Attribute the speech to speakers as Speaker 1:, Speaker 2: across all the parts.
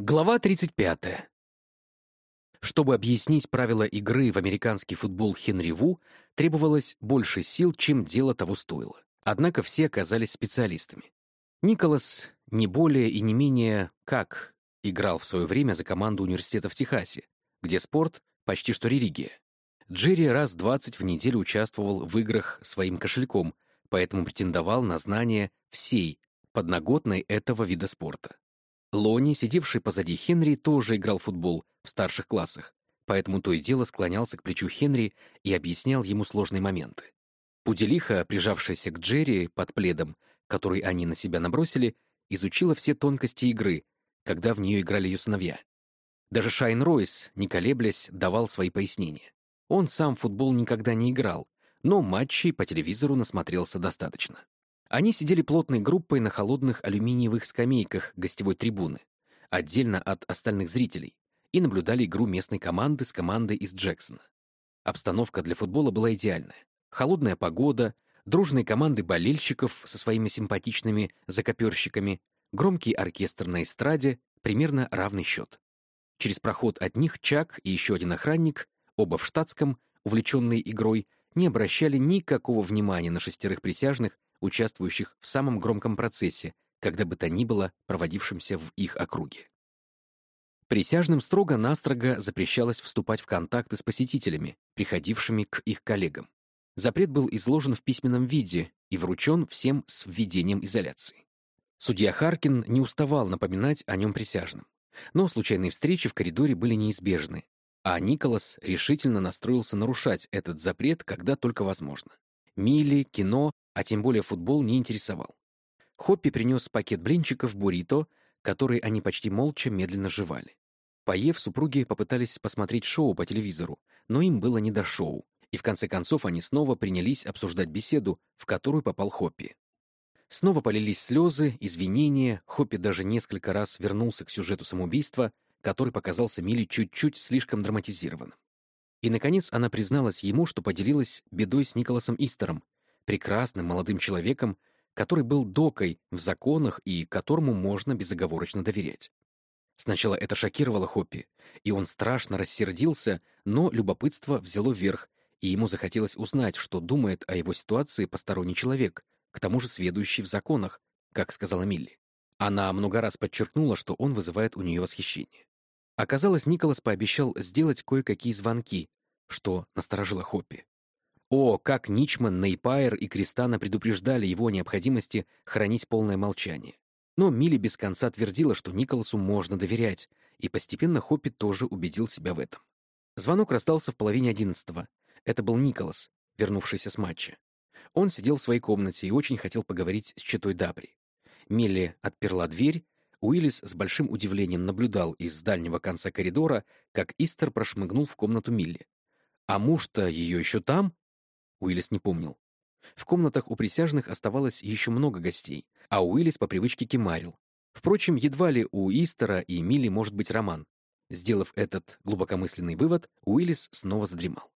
Speaker 1: Глава 35. Чтобы объяснить правила игры в американский футбол Хенри Ву, требовалось больше сил, чем дело того стоило. Однако все оказались специалистами. Николас не более и не менее как играл в свое время за команду университета в Техасе, где спорт почти что религия. Джерри раз 20 в неделю участвовал в играх своим кошельком, поэтому претендовал на знания всей подноготной этого вида спорта. Лони, сидевший позади Хенри, тоже играл в футбол в старших классах, поэтому то и дело склонялся к плечу Хенри и объяснял ему сложные моменты. Пуделиха, прижавшаяся к Джерри под пледом, который они на себя набросили, изучила все тонкости игры, когда в нее играли ее сыновья. Даже Шайн Ройс, не колеблясь, давал свои пояснения. Он сам в футбол никогда не играл, но матчей по телевизору насмотрелся достаточно. Они сидели плотной группой на холодных алюминиевых скамейках гостевой трибуны, отдельно от остальных зрителей, и наблюдали игру местной команды с командой из Джексона. Обстановка для футбола была идеальная. Холодная погода, дружные команды болельщиков со своими симпатичными закоперщиками, громкий оркестр на эстраде, примерно равный счет. Через проход от них Чак и еще один охранник, оба в штатском, увлеченные игрой, не обращали никакого внимания на шестерых присяжных, участвующих в самом громком процессе, когда бы то ни было проводившемся в их округе. Присяжным строго-настрого запрещалось вступать в контакты с посетителями, приходившими к их коллегам. Запрет был изложен в письменном виде и вручен всем с введением изоляции. Судья Харкин не уставал напоминать о нем присяжным. Но случайные встречи в коридоре были неизбежны, а Николас решительно настроился нарушать этот запрет, когда только возможно. Мили, кино а тем более футбол не интересовал. Хоппи принес пакет блинчиков буррито, которые они почти молча медленно жевали. Поев, супруги попытались посмотреть шоу по телевизору, но им было не до шоу, и в конце концов они снова принялись обсуждать беседу, в которую попал Хоппи. Снова полились слезы, извинения, Хоппи даже несколько раз вернулся к сюжету самоубийства, который показался Миле чуть-чуть слишком драматизированным. И, наконец, она призналась ему, что поделилась бедой с Николасом Истером, прекрасным молодым человеком, который был докой в законах и которому можно безоговорочно доверять. Сначала это шокировало Хоппи, и он страшно рассердился, но любопытство взяло верх, и ему захотелось узнать, что думает о его ситуации посторонний человек, к тому же сведущий в законах, как сказала Милли. Она много раз подчеркнула, что он вызывает у нее восхищение. Оказалось, Николас пообещал сделать кое-какие звонки, что насторожило Хоппи. О, как Ничман, Нейпайр и Кристана предупреждали его о необходимости хранить полное молчание. Но Милли без конца твердила, что Николасу можно доверять, и постепенно Хоппи тоже убедил себя в этом. Звонок раздался в половине одиннадцатого. Это был Николас, вернувшийся с матча. Он сидел в своей комнате и очень хотел поговорить с читой Дабри. Милли отперла дверь, Уиллис с большим удивлением наблюдал из дальнего конца коридора, как Истер прошмыгнул в комнату Милли. «А муж-то ее еще там?» Уиллис не помнил. В комнатах у присяжных оставалось еще много гостей, а Уиллис по привычке кемарил. Впрочем, едва ли у Истера и Милли может быть роман. Сделав этот глубокомысленный вывод, Уиллис снова задремал.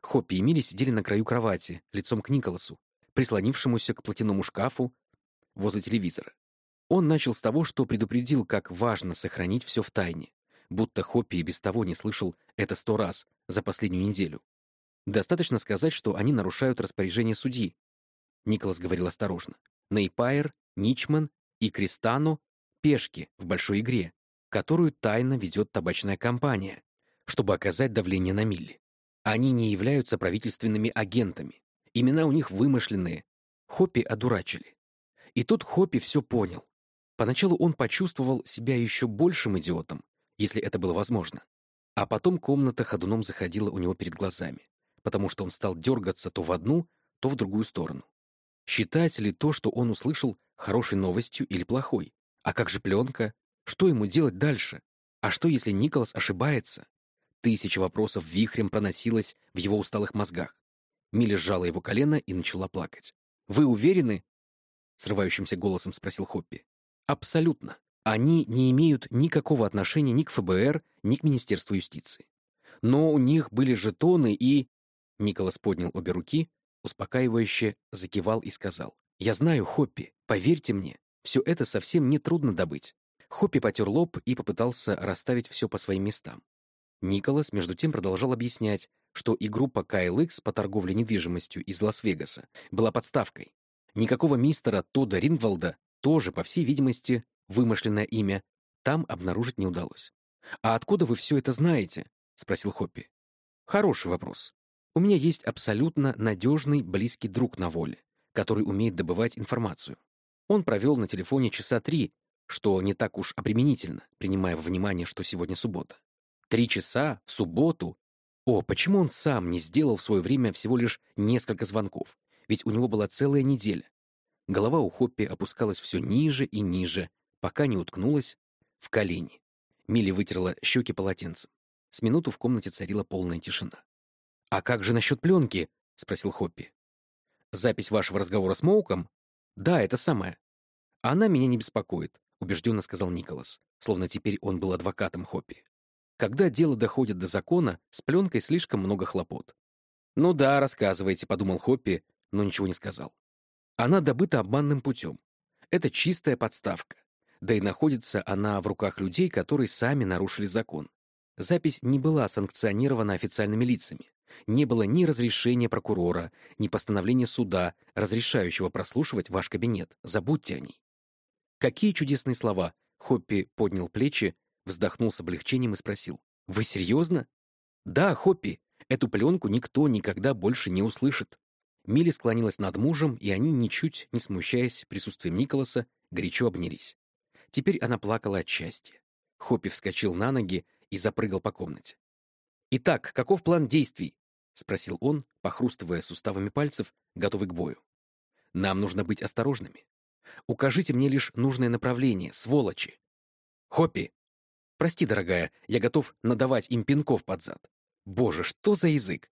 Speaker 1: Хоппи и Милли сидели на краю кровати, лицом к Николасу, прислонившемуся к платяному шкафу возле телевизора. Он начал с того, что предупредил, как важно сохранить все в тайне, будто Хоппи и без того не слышал это сто раз за последнюю неделю. Достаточно сказать, что они нарушают распоряжение судьи. Николас говорил осторожно. Нейпайр, Ничман и Кристано — пешки в большой игре, которую тайно ведет табачная компания, чтобы оказать давление на Милли. Они не являются правительственными агентами. Имена у них вымышленные. Хоппи одурачили. И тут Хоппи все понял. Поначалу он почувствовал себя еще большим идиотом, если это было возможно. А потом комната ходуном заходила у него перед глазами потому что он стал дергаться то в одну, то в другую сторону. Считать ли то, что он услышал, хорошей новостью или плохой? А как же пленка? Что ему делать дальше? А что, если Николас ошибается? Тысяча вопросов вихрем проносилась в его усталых мозгах. Миля сжала его колено и начала плакать. «Вы уверены?» — срывающимся голосом спросил Хоппи. «Абсолютно. Они не имеют никакого отношения ни к ФБР, ни к Министерству юстиции. Но у них были жетоны и...» Николас поднял обе руки, успокаивающе закивал и сказал. «Я знаю, Хоппи, поверьте мне, все это совсем не трудно добыть. Хоппи потер лоб и попытался расставить все по своим местам. Николас, между тем, продолжал объяснять, что и группа KLX по торговле недвижимостью из Лас-Вегаса была подставкой. Никакого мистера Тода Рингвалда, тоже, по всей видимости, вымышленное имя, там обнаружить не удалось. «А откуда вы все это знаете?» — спросил Хоппи. «Хороший вопрос. У меня есть абсолютно надежный, близкий друг на воле, который умеет добывать информацию. Он провел на телефоне часа три, что не так уж обременительно, принимая во внимание, что сегодня суббота. Три часа в субботу? О, почему он сам не сделал в свое время всего лишь несколько звонков? Ведь у него была целая неделя. Голова у Хоппи опускалась все ниже и ниже, пока не уткнулась в колени. Милли вытерла щеки полотенцем. С минуту в комнате царила полная тишина. «А как же насчет пленки?» — спросил Хоппи. «Запись вашего разговора с Моуком?» «Да, это самое». «Она меня не беспокоит», — убежденно сказал Николас, словно теперь он был адвокатом Хоппи. «Когда дело доходит до закона, с пленкой слишком много хлопот». «Ну да, рассказывайте», — подумал Хоппи, но ничего не сказал. Она добыта обманным путем. Это чистая подставка. Да и находится она в руках людей, которые сами нарушили закон. Запись не была санкционирована официальными лицами не было ни разрешения прокурора, ни постановления суда, разрешающего прослушивать ваш кабинет. Забудьте о ней. Какие чудесные слова! Хоппи поднял плечи, вздохнул с облегчением и спросил. Вы серьезно? Да, Хоппи, эту пленку никто никогда больше не услышит. Милли склонилась над мужем, и они, ничуть не смущаясь присутствием Николаса, горячо обнялись. Теперь она плакала от счастья. Хоппи вскочил на ноги и запрыгал по комнате. «Итак, каков план действий?» — спросил он, похрустывая суставами пальцев, готовый к бою. «Нам нужно быть осторожными. Укажите мне лишь нужное направление, сволочи. Хоппи! Прости, дорогая, я готов надавать им пинков под зад. Боже, что за язык!»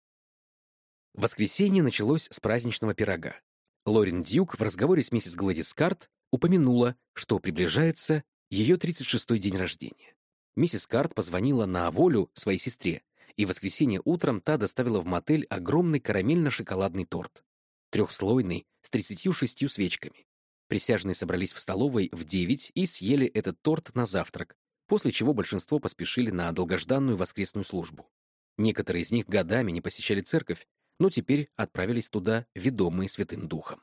Speaker 1: Воскресенье началось с праздничного пирога. Лорен Дьюк в разговоре с миссис Гладис Карт упомянула, что приближается ее 36-й день рождения. Миссис Карт позвонила на волю своей сестре и в воскресенье утром та доставила в мотель огромный карамельно-шоколадный торт. Трехслойный, с 36 свечками. Присяжные собрались в столовой в 9 и съели этот торт на завтрак, после чего большинство поспешили на долгожданную воскресную службу. Некоторые из них годами не посещали церковь, но теперь отправились туда, ведомые Святым Духом.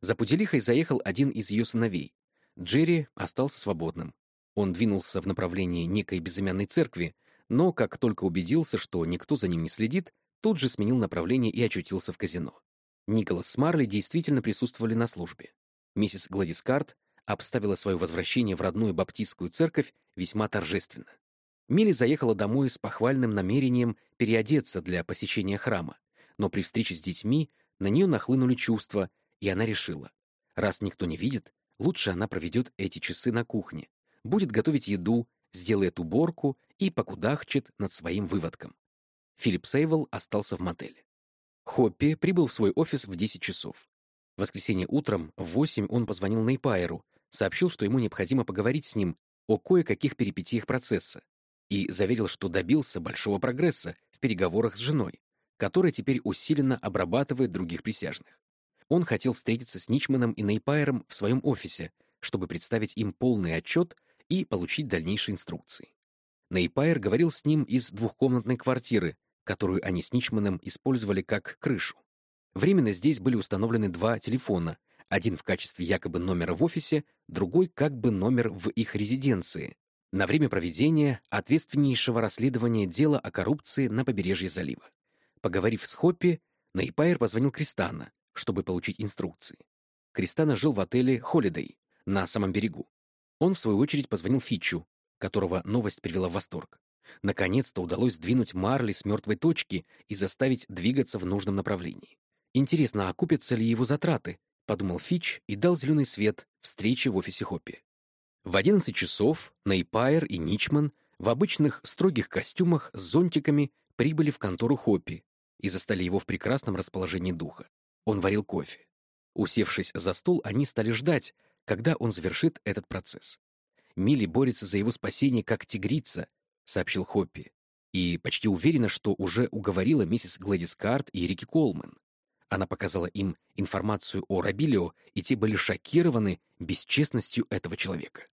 Speaker 1: За Путилихой заехал один из ее сыновей. Джерри остался свободным. Он двинулся в направлении некой безымянной церкви, но как только убедился, что никто за ним не следит, тут же сменил направление и очутился в казино. Николас с Марли действительно присутствовали на службе. Миссис Гладис Карт обставила свое возвращение в родную баптистскую церковь весьма торжественно. Милли заехала домой с похвальным намерением переодеться для посещения храма, но при встрече с детьми на нее нахлынули чувства, и она решила, раз никто не видит, лучше она проведет эти часы на кухне, будет готовить еду, сделает уборку и покудахчет над своим выводком. Филипп Сейвел остался в мотеле. Хоппи прибыл в свой офис в 10 часов. В воскресенье утром в 8 он позвонил Нейпайеру, сообщил, что ему необходимо поговорить с ним о кое-каких перипетиях процесса и заверил, что добился большого прогресса в переговорах с женой, которая теперь усиленно обрабатывает других присяжных. Он хотел встретиться с Ничманом и Нейпайером в своем офисе, чтобы представить им полный отчет и получить дальнейшие инструкции. Нейпайр говорил с ним из двухкомнатной квартиры, которую они с Ничманом использовали как крышу. Временно здесь были установлены два телефона, один в качестве якобы номера в офисе, другой как бы номер в их резиденции, на время проведения ответственнейшего расследования дела о коррупции на побережье залива. Поговорив с Хоппи, Нейпайр позвонил Кристана, чтобы получить инструкции. Кристана жил в отеле «Холидей» на самом берегу. Он, в свою очередь, позвонил Фитчу, которого новость привела в восторг. Наконец-то удалось сдвинуть Марли с мертвой точки и заставить двигаться в нужном направлении. Интересно, окупятся ли его затраты? Подумал Фич и дал зеленый свет встрече в офисе Хоппи. В 11 часов Нейпайер и Ничман в обычных строгих костюмах с зонтиками прибыли в контору Хоппи и застали его в прекрасном расположении духа. Он варил кофе. Усевшись за стол, они стали ждать, когда он завершит этот процесс. Милли борется за его спасение как тигрица, сообщил Хоппи, и почти уверена, что уже уговорила миссис Глэдис Карт и Рики Колман. Она показала им информацию о Рабилио, и те были шокированы бесчестностью этого человека.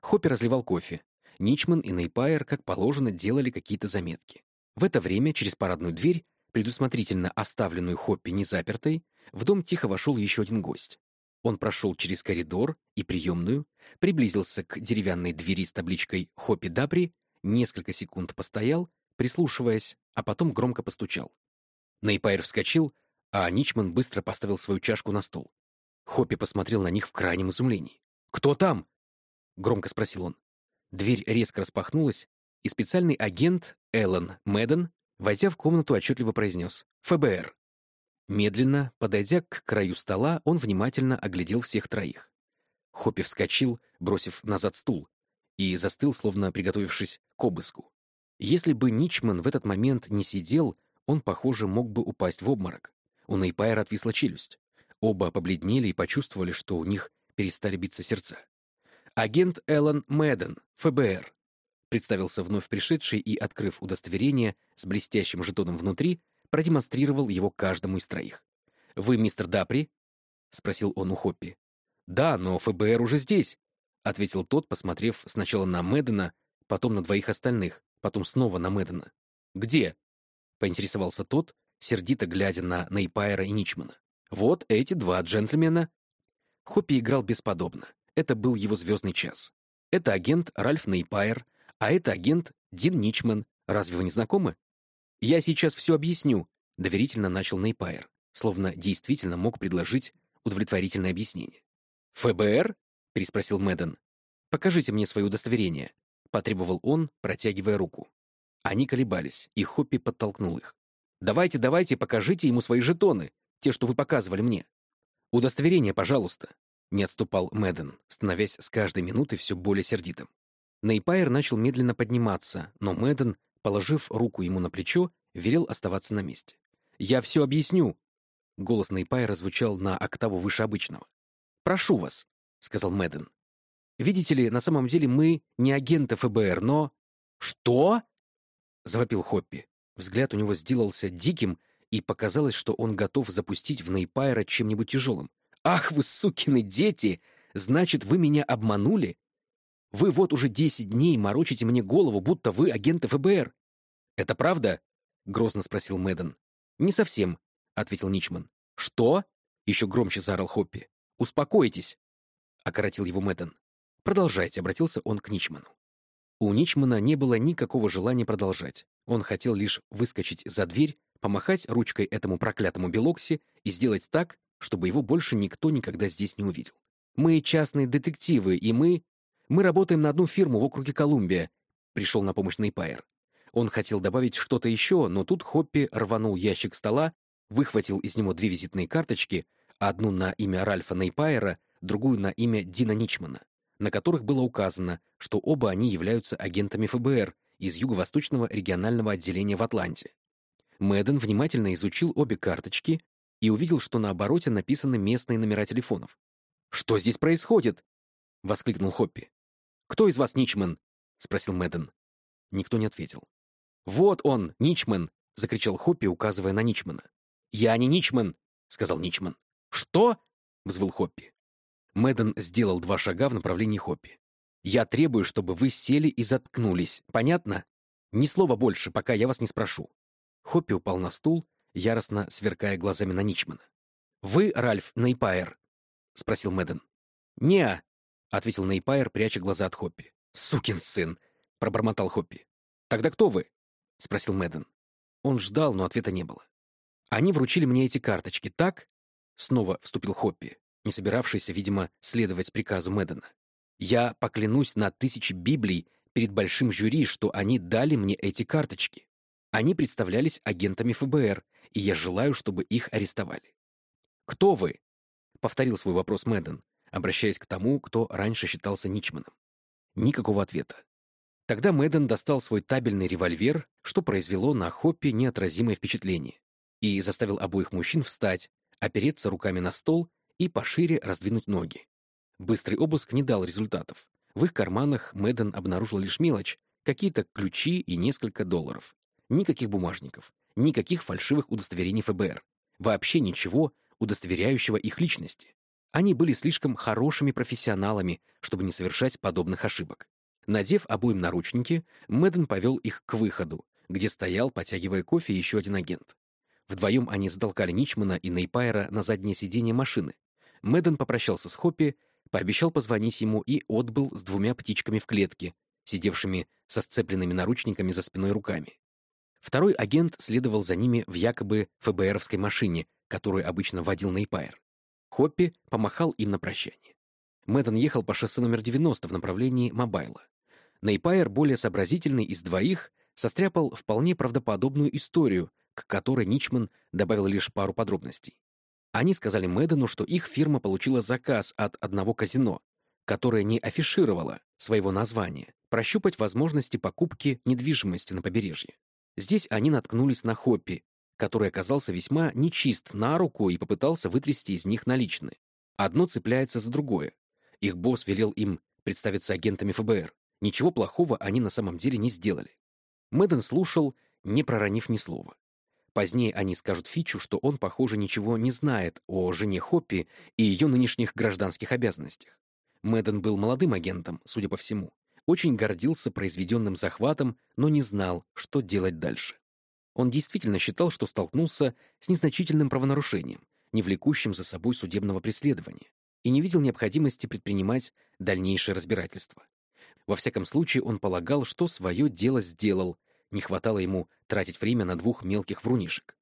Speaker 1: Хоппи разливал кофе. Ничман и Нейпайер, как положено, делали какие-то заметки. В это время через парадную дверь, предусмотрительно оставленную Хоппи незапертой, в дом тихо вошел еще один гость. Он прошел через коридор и приемную, приблизился к деревянной двери с табличкой «Хоппи Дабри», несколько секунд постоял, прислушиваясь, а потом громко постучал. Нейпайр вскочил, а Ничман быстро поставил свою чашку на стол. Хоппи посмотрел на них в крайнем изумлении. «Кто там?» — громко спросил он. Дверь резко распахнулась, и специальный агент Эллен Мэдден, войдя в комнату, отчетливо произнес «ФБР». Медленно, подойдя к краю стола, он внимательно оглядел всех троих. Хоппи вскочил, бросив назад стул, и застыл, словно приготовившись к обыску. Если бы Ничман в этот момент не сидел, он, похоже, мог бы упасть в обморок. У Нейпайра отвисла челюсть. Оба побледнели и почувствовали, что у них перестали биться сердца. «Агент Эллен Мэдден, ФБР», — представился вновь пришедший и, открыв удостоверение с блестящим жетоном внутри, продемонстрировал его каждому из троих. «Вы мистер Дапри?» — спросил он у Хоппи. «Да, но ФБР уже здесь», — ответил тот, посмотрев сначала на Мэддена, потом на двоих остальных, потом снова на Мэддена. «Где?» — поинтересовался тот, сердито глядя на Нейпайра и Ничмана. «Вот эти два джентльмена». Хоппи играл бесподобно. Это был его звездный час. Это агент Ральф Нейпайр, а это агент Дин Ничман. Разве вы не знакомы? «Я сейчас все объясню», — доверительно начал Нейпайр, словно действительно мог предложить удовлетворительное объяснение. «ФБР?» — переспросил Мэдден. «Покажите мне свое удостоверение», — потребовал он, протягивая руку. Они колебались, и Хоппи подтолкнул их. «Давайте, давайте, покажите ему свои жетоны, те, что вы показывали мне». «Удостоверение, пожалуйста», — не отступал Мэдден, становясь с каждой минутой все более сердитым. Нейпайр начал медленно подниматься, но Мэдден Положив руку ему на плечо, велел оставаться на месте. «Я все объясню!» Голос Нейпая звучал на октаву выше обычного. «Прошу вас», — сказал Мэдден. «Видите ли, на самом деле мы не агенты ФБР, но...» «Что?» — завопил Хоппи. Взгляд у него сделался диким, и показалось, что он готов запустить в Нейпайра чем-нибудь тяжелым. «Ах вы, сукины дети! Значит, вы меня обманули? Вы вот уже десять дней морочите мне голову, будто вы агенты ФБР. Это правда? Грозно спросил Мэдден. Не совсем, ответил Ничман. Что? Еще громче заорал Хоппи. Успокойтесь, окоротил его Мэдден. Продолжайте, обратился он к Ничману. У Ничмана не было никакого желания продолжать. Он хотел лишь выскочить за дверь, помахать ручкой этому проклятому Белокси и сделать так, чтобы его больше никто никогда здесь не увидел. Мы частные детективы, и мы мы работаем на одну фирму в округе Колумбия», — пришел на помощь Нейпайр. Он хотел добавить что-то еще, но тут Хоппи рванул ящик стола, выхватил из него две визитные карточки, одну на имя Ральфа Нейпайера, другую на имя Дина Ничмана, на которых было указано, что оба они являются агентами ФБР из Юго-Восточного регионального отделения в Атланте. Мэдден внимательно изучил обе карточки и увидел, что на обороте написаны местные номера телефонов. «Что здесь происходит?» — воскликнул Хоппи. «Кто из вас Ничман?» — спросил Мэдден. Никто не ответил. «Вот он, Ничман!» — закричал Хоппи, указывая на Ничмана. «Я не Ничман!» — сказал Ничман. «Что?» — взвыл Хоппи. Мэдден сделал два шага в направлении Хоппи. «Я требую, чтобы вы сели и заткнулись. Понятно? Ни слова больше, пока я вас не спрошу». Хоппи упал на стул, яростно сверкая глазами на Ничмана. «Вы Ральф Нейпайер?» — спросил Мэдден. «Не, — ответил Нейпайр, пряча глаза от Хоппи. «Сукин сын!» — пробормотал Хоппи. «Тогда кто вы?» — спросил Мэдден. Он ждал, но ответа не было. «Они вручили мне эти карточки, так?» Снова вступил Хоппи, не собиравшийся, видимо, следовать приказу Мэддена. «Я поклянусь на тысячи Библий перед большим жюри, что они дали мне эти карточки. Они представлялись агентами ФБР, и я желаю, чтобы их арестовали». «Кто вы?» — повторил свой вопрос Мэдден, обращаясь к тому, кто раньше считался Ничманом. Никакого ответа. Тогда Мэдден достал свой табельный револьвер, что произвело на Хоппи неотразимое впечатление, и заставил обоих мужчин встать, опереться руками на стол и пошире раздвинуть ноги. Быстрый обыск не дал результатов. В их карманах Мэдден обнаружил лишь мелочь, какие-то ключи и несколько долларов. Никаких бумажников, никаких фальшивых удостоверений ФБР. Вообще ничего, удостоверяющего их личности. Они были слишком хорошими профессионалами, чтобы не совершать подобных ошибок. Надев обоим наручники, Мэдден повел их к выходу, где стоял, потягивая кофе, еще один агент. Вдвоем они затолкали Ничмана и Нейпайра на заднее сиденье машины. Мэдден попрощался с Хоппи, пообещал позвонить ему и отбыл с двумя птичками в клетке, сидевшими со сцепленными наручниками за спиной руками. Второй агент следовал за ними в якобы ФБРовской машине, которую обычно водил Нейпайр. Хоппи помахал им на прощание. Мэдден ехал по шоссе номер 90 в направлении Мобайла. Нейпайр, более сообразительный из двоих, состряпал вполне правдоподобную историю, к которой Ничман добавил лишь пару подробностей. Они сказали Мэддену, что их фирма получила заказ от одного казино, которое не афишировало своего названия, прощупать возможности покупки недвижимости на побережье. Здесь они наткнулись на Хоппи, который оказался весьма нечист на руку и попытался вытрясти из них наличные. Одно цепляется за другое. Их босс велел им представиться агентами ФБР. Ничего плохого они на самом деле не сделали. Мэдден слушал, не проронив ни слова. Позднее они скажут Фичу, что он, похоже, ничего не знает о жене Хоппи и ее нынешних гражданских обязанностях. Мэдден был молодым агентом, судя по всему. Очень гордился произведенным захватом, но не знал, что делать дальше. Он действительно считал, что столкнулся с незначительным правонарушением, не влекущим за собой судебного преследования, и не видел необходимости предпринимать дальнейшее разбирательство. Во всяком случае, он полагал, что свое дело сделал, не хватало ему тратить время на двух мелких врунишек.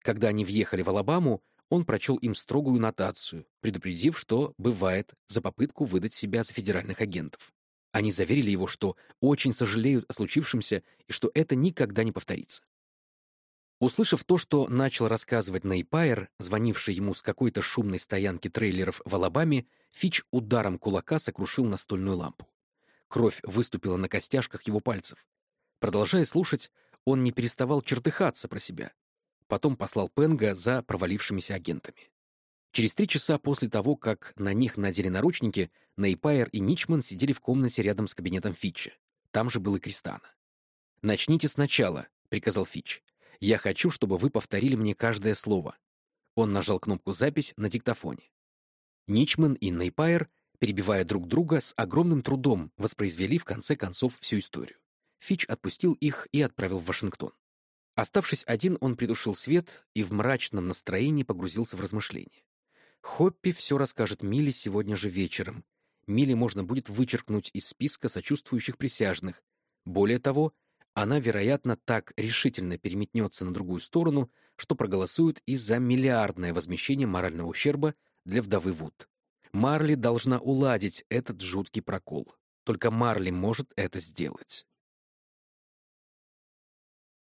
Speaker 1: Когда они въехали в Алабаму, он прочел им строгую нотацию, предупредив, что бывает за попытку выдать себя за федеральных агентов. Они заверили его, что очень сожалеют о случившемся и что это никогда не повторится. Услышав то, что начал рассказывать Нейпайер, звонивший ему с какой-то шумной стоянки трейлеров в Алабаме, Фич ударом кулака сокрушил настольную лампу. Кровь выступила на костяшках его пальцев. Продолжая слушать, он не переставал чертыхаться про себя. Потом послал Пенга за провалившимися агентами. Через три часа после того, как на них надели наручники, Нейпайер и Ничман сидели в комнате рядом с кабинетом Фитча. Там же был и Кристана. «Начните сначала», — приказал Фитч. «Я хочу, чтобы вы повторили мне каждое слово». Он нажал кнопку «Запись» на диктофоне. Ничман и Нейпайер, перебивая друг друга, с огромным трудом воспроизвели в конце концов всю историю. Фич отпустил их и отправил в Вашингтон. Оставшись один, он притушил свет и в мрачном настроении погрузился в размышления. Хоппи все расскажет Миле сегодня же вечером. Миле можно будет вычеркнуть из списка сочувствующих присяжных. Более того, она, вероятно, так решительно переметнется на другую сторону, что проголосует и за миллиардное возмещение морального ущерба для вдовы Вуд. Марли должна уладить этот жуткий прокол. Только Марли может это сделать.